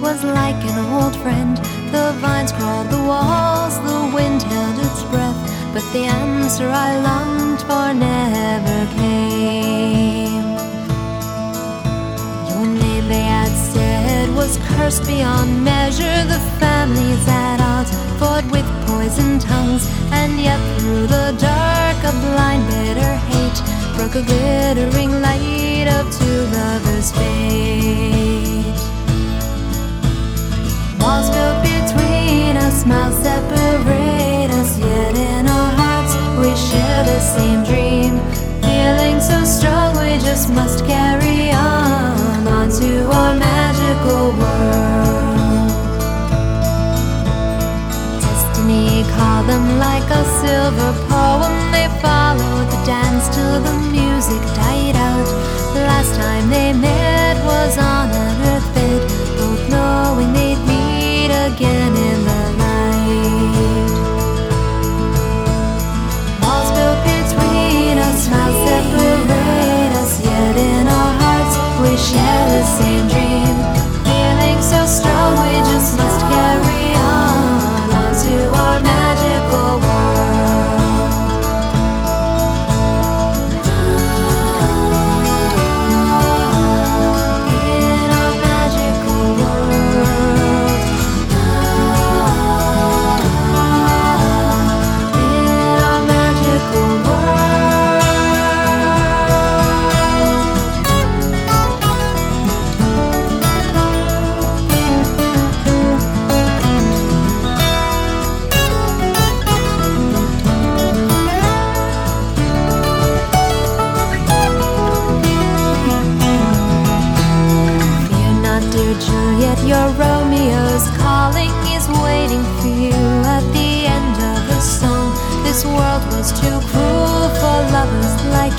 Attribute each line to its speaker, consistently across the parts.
Speaker 1: was like an old friend. The vines crawled the walls, the wind held its breath, but the answer I longed for never came. Your name they had said was cursed beyond measure. The families at odds fought with poison tongues, and yet through the dark, a blind, bitter hate broke a glittering light of two lovers' fate. Same dream.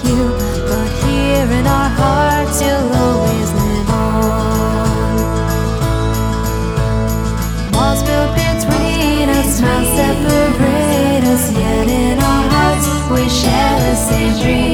Speaker 1: You, but here in our hearts you'll always live on. Built between us, miles separate us, yet in our hearts we share the same dreams.